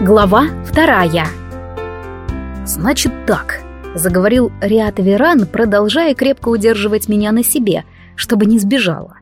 Глава вторая. «Значит так», — заговорил Риат Веран, продолжая крепко удерживать меня на себе, чтобы не сбежала.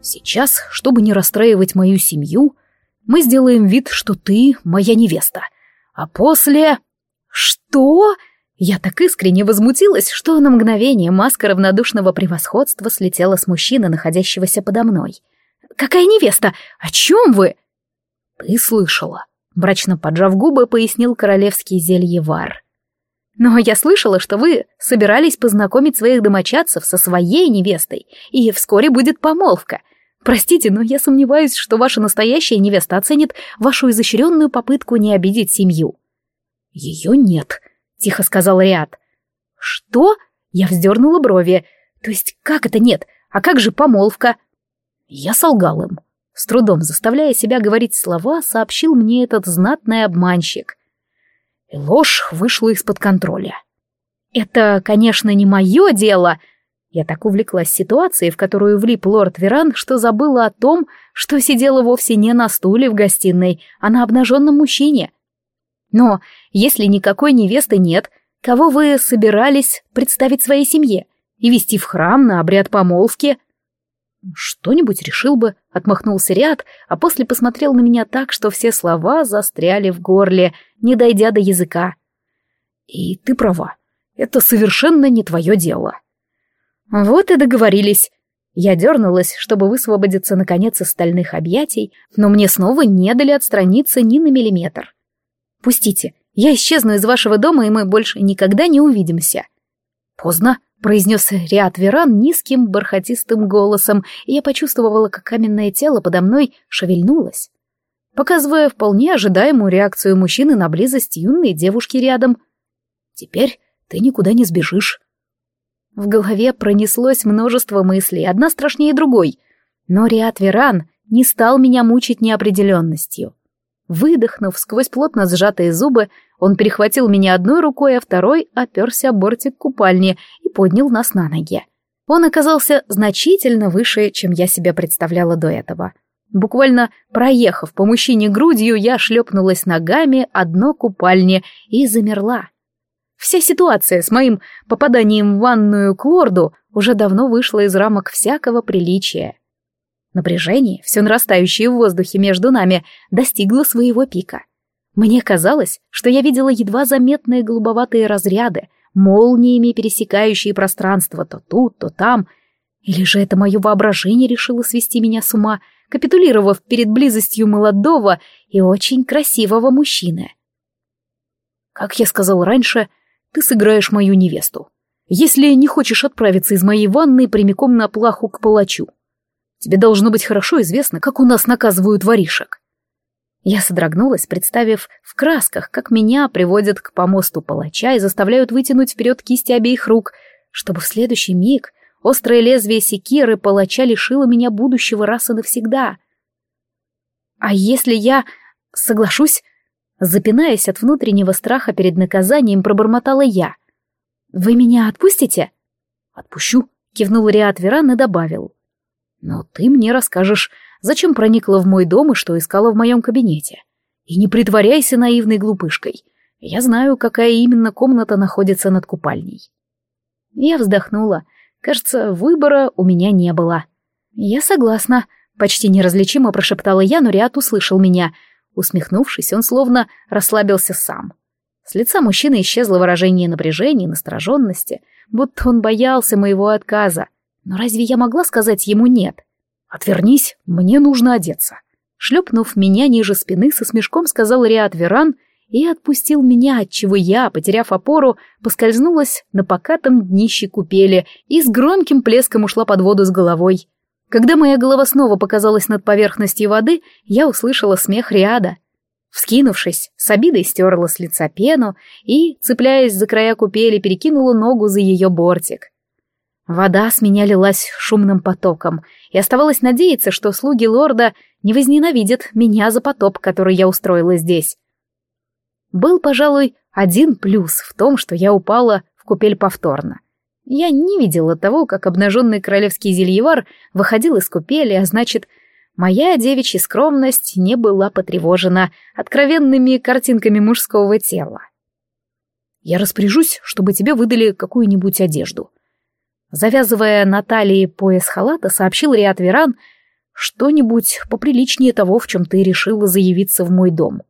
«Сейчас, чтобы не расстраивать мою семью, мы сделаем вид, что ты моя невеста, а после...» «Что?» Я так искренне возмутилась, что на мгновение маска равнодушного превосходства слетела с мужчины, находящегося подо мной. «Какая невеста? О чем вы?» «Ты слышала Брачно поджав губы, пояснил королевский зельевар. «Но я слышала, что вы собирались познакомить своих домочадцев со своей невестой, и вскоре будет помолвка. Простите, но я сомневаюсь, что ваша настоящая невеста оценит вашу изощренную попытку не обидеть семью». «Ее нет», — тихо сказал Риад. «Что?» — я вздернула брови. «То есть как это нет? А как же помолвка?» Я солгал им. С трудом заставляя себя говорить слова, сообщил мне этот знатный обманщик. И ложь вышла из-под контроля. «Это, конечно, не мое дело!» Я так увлеклась ситуацией, в которую влип лорд Веран, что забыла о том, что сидела вовсе не на стуле в гостиной, а на обнаженном мужчине. Но если никакой невесты нет, кого вы собирались представить своей семье и вести в храм на обряд помолвки? «Что-нибудь решил бы», — отмахнулся Ряд, а после посмотрел на меня так, что все слова застряли в горле, не дойдя до языка. «И ты права, это совершенно не твое дело». Вот и договорились. Я дернулась, чтобы высвободиться наконец из стальных объятий, но мне снова не дали отстраниться ни на миллиметр. «Пустите, я исчезну из вашего дома, и мы больше никогда не увидимся». «Поздно», — произнес Риат Веран низким бархатистым голосом, и я почувствовала, как каменное тело подо мной шевельнулось, показывая вполне ожидаемую реакцию мужчины на близость юной девушки рядом. «Теперь ты никуда не сбежишь». В голове пронеслось множество мыслей, одна страшнее другой, но Риат Веран не стал меня мучить неопределенностью. Выдохнув сквозь плотно сжатые зубы, он перехватил меня одной рукой, а второй оперся о бортик купальни и поднял нас на ноги. Он оказался значительно выше, чем я себя представляла до этого. Буквально проехав по мужчине грудью, я шлепнулась ногами одно купальни и замерла. Вся ситуация с моим попаданием в ванную к лорду уже давно вышла из рамок всякого приличия. Напряжение, все нарастающее в воздухе между нами, достигло своего пика. Мне казалось, что я видела едва заметные голубоватые разряды, молниями пересекающие пространство то тут, то там. Или же это мое воображение решило свести меня с ума, капитулировав перед близостью молодого и очень красивого мужчины. Как я сказал раньше, ты сыграешь мою невесту. Если не хочешь отправиться из моей ванны прямиком на плаху к палачу. Тебе должно быть хорошо известно, как у нас наказывают воришек. Я содрогнулась, представив в красках, как меня приводят к помосту палача и заставляют вытянуть вперед кисти обеих рук, чтобы в следующий миг острое лезвие секиры палача лишило меня будущего раз и навсегда. А если я соглашусь, запинаясь от внутреннего страха перед наказанием, пробормотала я. «Вы меня отпустите?» «Отпущу», — кивнул Риат Веран и добавил. Но ты мне расскажешь, зачем проникла в мой дом и что искала в моем кабинете. И не притворяйся наивной глупышкой. Я знаю, какая именно комната находится над купальней. Я вздохнула. Кажется, выбора у меня не было. Я согласна. Почти неразличимо прошептала я, но Риат услышал меня. Усмехнувшись, он словно расслабился сам. С лица мужчины исчезло выражение напряжения и настороженности, будто он боялся моего отказа. Но разве я могла сказать ему «нет»? «Отвернись, мне нужно одеться». Шлепнув меня ниже спины, со смешком сказал Риад Веран и отпустил меня, отчего я, потеряв опору, поскользнулась на покатом днище купели и с громким плеском ушла под воду с головой. Когда моя голова снова показалась над поверхностью воды, я услышала смех Риада. Вскинувшись, с обидой стерла с лица пену и, цепляясь за края купели, перекинула ногу за ее бортик. Вода с меня лилась шумным потоком, и оставалось надеяться, что слуги лорда не возненавидят меня за потоп, который я устроила здесь. Был, пожалуй, один плюс в том, что я упала в купель повторно. Я не видела того, как обнаженный королевский зельевар выходил из купели, а значит, Моя девичья скромность не была потревожена откровенными картинками мужского тела. «Я распоряжусь, чтобы тебе выдали какую-нибудь одежду». Завязывая на талии пояс халата, сообщил Риат Веран что-нибудь поприличнее того, в чем ты решила заявиться в мой дом.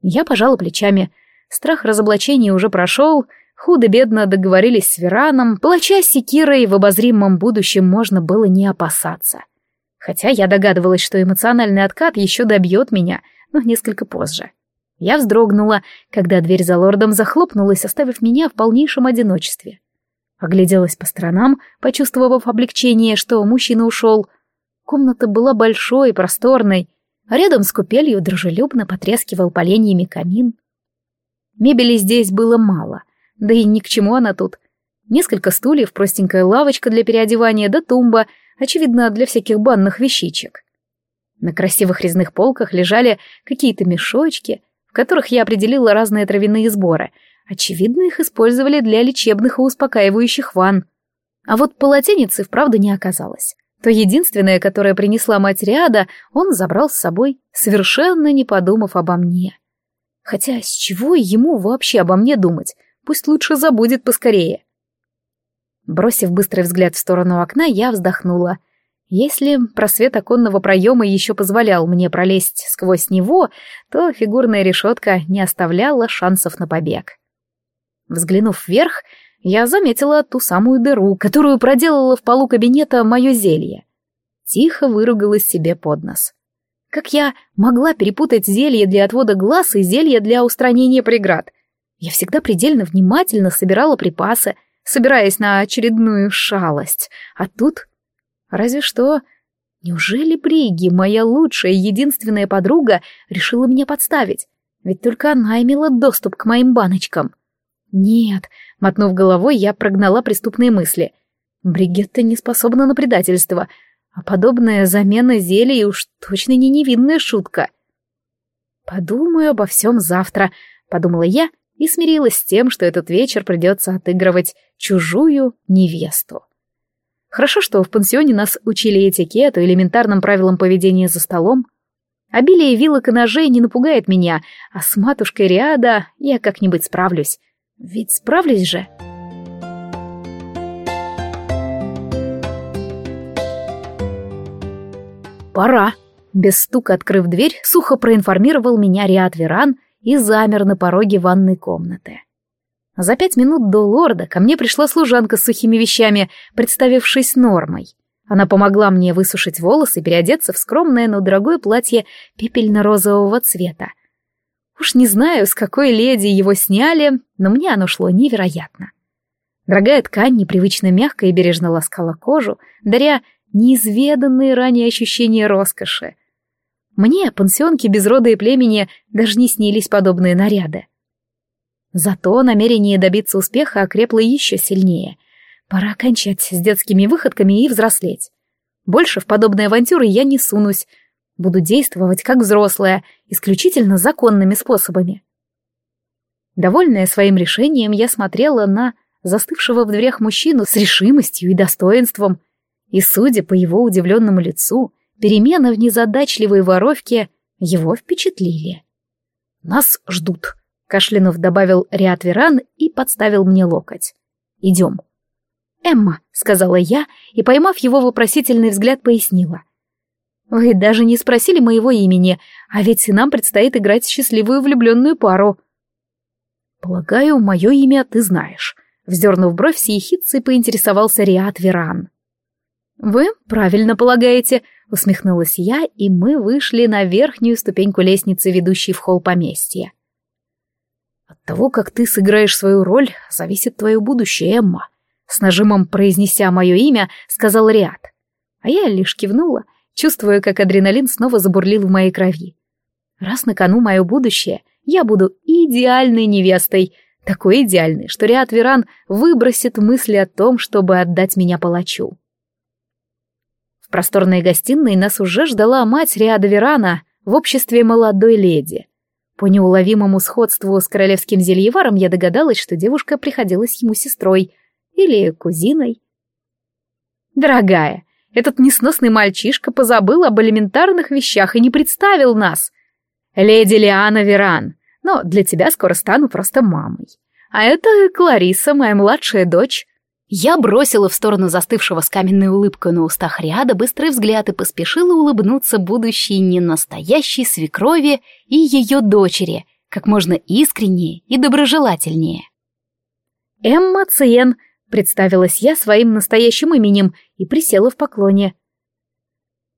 Я пожала плечами. Страх разоблачения уже прошел, худо-бедно договорились с Вераном, плача секирой в обозримом будущем можно было не опасаться. Хотя я догадывалась, что эмоциональный откат еще добьет меня, но несколько позже. Я вздрогнула, когда дверь за лордом захлопнулась, оставив меня в полнейшем одиночестве. Огляделась по сторонам, почувствовав облегчение, что мужчина ушел. Комната была большой и просторной, а рядом с купелью дружелюбно потрескивал поленьями камин. Мебели здесь было мало, да и ни к чему она тут. Несколько стульев, простенькая лавочка для переодевания да тумба, очевидно, для всяких банных вещичек. На красивых резных полках лежали какие-то мешочки, в которых я определила разные травяные сборы. Очевидно, их использовали для лечебных и успокаивающих ванн. А вот полотенец вправду не оказалось. То единственное, которое принесла мать Риада, он забрал с собой, совершенно не подумав обо мне. Хотя с чего ему вообще обо мне думать? Пусть лучше забудет поскорее. Бросив быстрый взгляд в сторону окна, я вздохнула. Если просвет оконного проема еще позволял мне пролезть сквозь него, то фигурная решетка не оставляла шансов на побег. Взглянув вверх, я заметила ту самую дыру, которую проделала в полу кабинета мое зелье. Тихо выругалась себе под нос. Как я могла перепутать зелье для отвода глаз и зелье для устранения преград? Я всегда предельно внимательно собирала припасы, собираясь на очередную шалость. А тут... Разве что... Неужели Бриги, моя лучшая и единственная подруга, решила меня подставить? Ведь только она имела доступ к моим баночкам. Нет, мотнув головой, я прогнала преступные мысли. Бригетта не способна на предательство, а подобная замена зелий уж точно не невинная шутка. «Подумаю обо всем завтра», — подумала я и смирилась с тем, что этот вечер придется отыгрывать чужую невесту. Хорошо, что в пансионе нас учили этикету, элементарным правилам поведения за столом. Обилие вилок и ножей не напугает меня, а с матушкой Риада я как-нибудь справлюсь. Ведь справлюсь же. «Пора!» Без стука открыв дверь, сухо проинформировал меня Риад Веран и замер на пороге ванной комнаты. За пять минут до лорда ко мне пришла служанка с сухими вещами, представившись нормой. Она помогла мне высушить волосы и переодеться в скромное, но дорогое платье пепельно-розового цвета, Уж не знаю, с какой леди его сняли, но мне оно шло невероятно. Дорогая ткань непривычно мягко и бережно ласкала кожу, даря неизведанные ранее ощущения роскоши. Мне, пансионке без рода и племени, даже не снились подобные наряды. Зато намерение добиться успеха окрепло еще сильнее. Пора кончать с детскими выходками и взрослеть. Больше в подобные авантюры я не сунусь, Буду действовать как взрослая, исключительно законными способами. Довольная своим решением, я смотрела на застывшего в дверях мужчину с решимостью и достоинством, и, судя по его удивленному лицу, перемены в незадачливой воровке его впечатлили. «Нас ждут», — кашлянув добавил Риат Веран и подставил мне локоть. «Идем». «Эмма», — сказала я, и, поймав его вопросительный взгляд, пояснила. Вы даже не спросили моего имени, а ведь нам предстоит играть счастливую влюбленную пару. Полагаю, мое имя ты знаешь. Вздернув бровь, с поинтересовался Риат Веран. «Вы правильно полагаете», — усмехнулась я, и мы вышли на верхнюю ступеньку лестницы, ведущей в холл поместья. «От того, как ты сыграешь свою роль, зависит твое будущее, Эмма», — с нажимом произнеся мое имя, сказал Риат. А я лишь кивнула, чувствуя, как адреналин снова забурлил в моей крови. Раз на кону мое будущее, я буду идеальной невестой, такой идеальной, что Риат Веран выбросит мысли о том, чтобы отдать меня палачу. В просторной гостиной нас уже ждала мать Риада Верана в обществе молодой леди. По неуловимому сходству с королевским зельеваром я догадалась, что девушка приходилась ему сестрой или кузиной. «Дорогая, Этот несносный мальчишка позабыл об элементарных вещах и не представил нас. Леди Лиана Веран, но для тебя скоро стану просто мамой. А это Клариса, моя младшая дочь. Я бросила в сторону застывшего с каменной улыбкой на устах ряда быстрый взгляд и поспешила улыбнуться будущей ненастоящей свекрови и ее дочери, как можно искреннее и доброжелательнее. «Эмма Циен», — представилась я своим настоящим именем и присела в поклоне.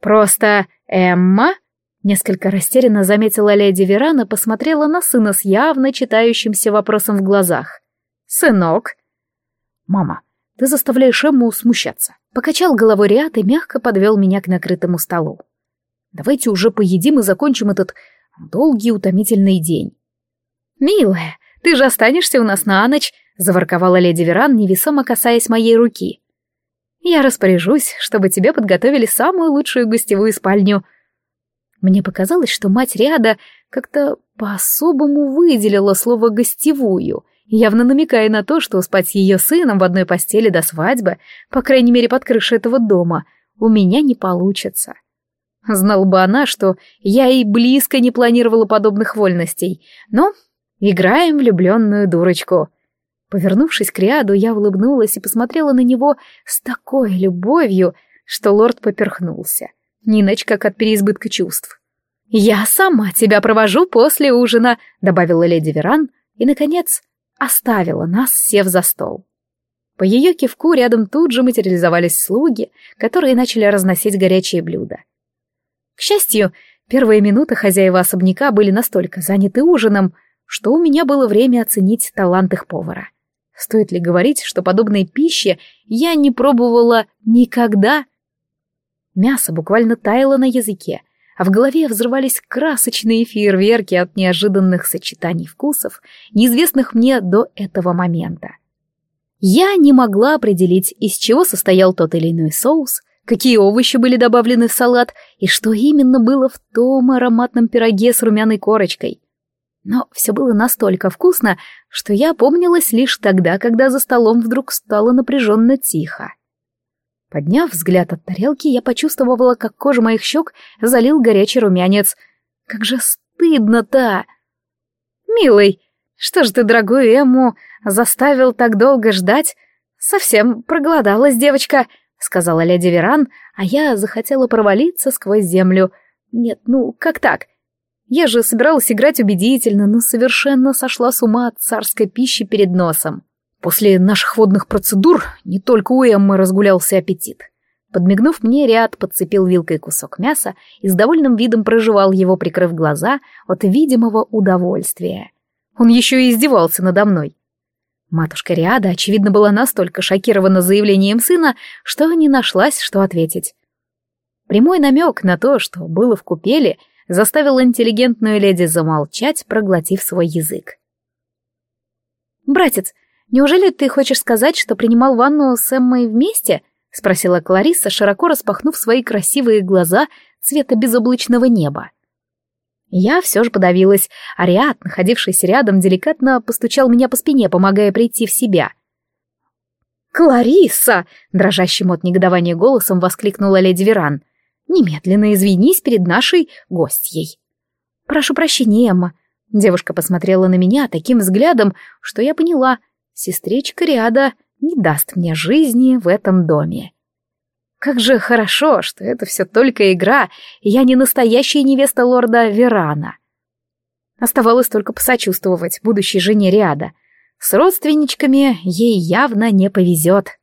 «Просто Эмма?» — несколько растерянно заметила леди Верана, посмотрела на сына с явно читающимся вопросом в глазах. «Сынок?» «Мама, ты заставляешь Эмму смущаться», — покачал головой Риат и мягко подвел меня к накрытому столу. «Давайте уже поедим и закончим этот долгий утомительный день». «Милая, ты же останешься у нас на ночь», — заворковала леди Веран, невесомо касаясь моей руки. «Я распоряжусь, чтобы тебе подготовили самую лучшую гостевую спальню». Мне показалось, что мать Риада как-то по-особому выделила слово «гостевую», явно намекая на то, что спать с ее сыном в одной постели до свадьбы, по крайней мере под крышей этого дома, у меня не получится. Знала бы она, что я и близко не планировала подобных вольностей, но играем влюбленную дурочку. Повернувшись к Риаду, я улыбнулась и посмотрела на него с такой любовью, что лорд поперхнулся, иначе как от переизбытка чувств. «Я сама тебя провожу после ужина», — добавила леди Веран, и, наконец, оставила нас, сев за стол. По ее кивку рядом тут же материализовались слуги, которые начали разносить горячие блюда. К счастью, первые минуты хозяева особняка были настолько заняты ужином, что у меня было время оценить талант их повара. Стоит ли говорить, что подобной пищи я не пробовала никогда? Мясо буквально таяло на языке, а в голове взрывались красочные фейерверки от неожиданных сочетаний вкусов, неизвестных мне до этого момента. Я не могла определить, из чего состоял тот или иной соус, какие овощи были добавлены в салат и что именно было в том ароматном пироге с румяной корочкой. Но все было настолько вкусно, что я помнилась лишь тогда, когда за столом вдруг стало напряженно тихо. Подняв взгляд от тарелки, я почувствовала, как кожа моих щек залил горячий румянец. Как же стыдно-то! «Милый, что ж ты дорогую Эмму заставил так долго ждать? Совсем проголодалась девочка», — сказала леди Веран, а я захотела провалиться сквозь землю. «Нет, ну, как так? Я же собиралась играть убедительно, но совершенно сошла с ума от царской пищи перед носом». После наших водных процедур не только у Эммы разгулялся аппетит. Подмигнув мне, Риад подцепил вилкой кусок мяса и с довольным видом проживал его, прикрыв глаза от видимого удовольствия. Он еще и издевался надо мной. Матушка Риада, очевидно, была настолько шокирована заявлением сына, что не нашлась, что ответить. Прямой намек на то, что было в купеле, заставил интеллигентную леди замолчать, проглотив свой язык. «Братец, «Неужели ты хочешь сказать, что принимал ванну с Эммой вместе?» — спросила Клариса, широко распахнув свои красивые глаза цвета безоблачного неба. Я все же подавилась. Ариат, находившийся рядом, деликатно постучал меня по спине, помогая прийти в себя. «Клариса!» — дрожащим от негодования голосом воскликнула леди Веран. «Немедленно извинись перед нашей гостьей». «Прошу прощения, Эмма». Девушка посмотрела на меня таким взглядом, что я поняла — сестричка Риада не даст мне жизни в этом доме. Как же хорошо, что это все только игра, и я не настоящая невеста лорда Верана. Оставалось только посочувствовать будущей жене Риада. С родственничками ей явно не повезет.